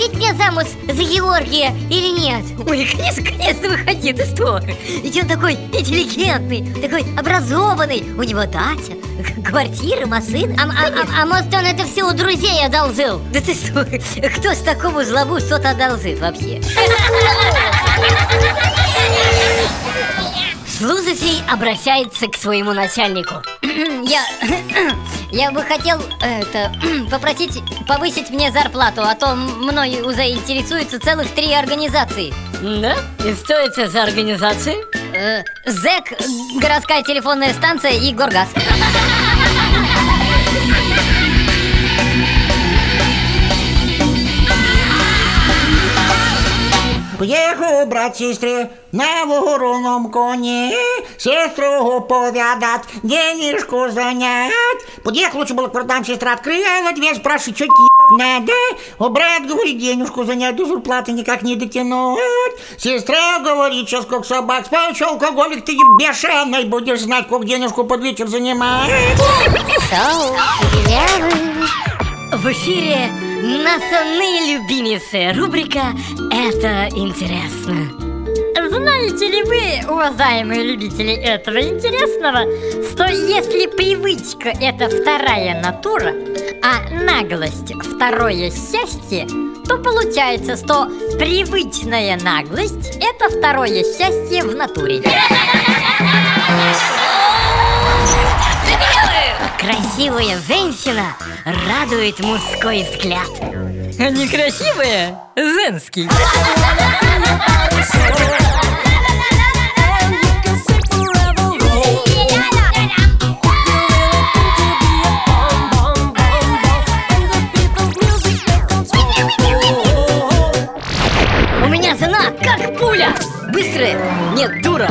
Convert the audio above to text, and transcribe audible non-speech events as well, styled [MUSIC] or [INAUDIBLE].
выходить мне замуж за Георгия или нет? Ой, конечно, конечно, выходи, ты что? Ведь он такой интеллигентный, такой образованный. У него дача, квартира, машина. А, а, а, а может, он это все у друзей одолжил? Да ты что? Кто с такому злобу что-то одолжит вообще? Служащий обращается к своему начальнику. Я я бы хотел это, [CLEARS THROAT] попросить повысить мне зарплату, а то мной уже интересуются целых три организации. Да? И что это за организации? Э, ЗЭК, городская телефонная станция и Горгаз. [LAUGHS] Поїхав брат сестрі на вогоронном коні, сестру повядать, денежку занять. Подъехал, лучше было к воротам, сестра открыла дверь, спрашивает, что тебе надо? О, брат говорит, денежку занять, до зарплаты никак не дотянуть. Сестра говорит, сейчас как собак спать, алкоголик, ты бешеный, будешь знать, как денежку под вечер занимать. В эфире национальные любимицы Рубрика «Это интересно» Знаете ли вы, уважаемые любители этого интересного, что если привычка – это вторая натура, а наглость – второе счастье, то получается, что привычная наглость – это второе счастье в натуре. Красивая женщина радует мужской взгляд. А некрасивая – женский. У меня жена как пуля! Быстрая! Нет, дура!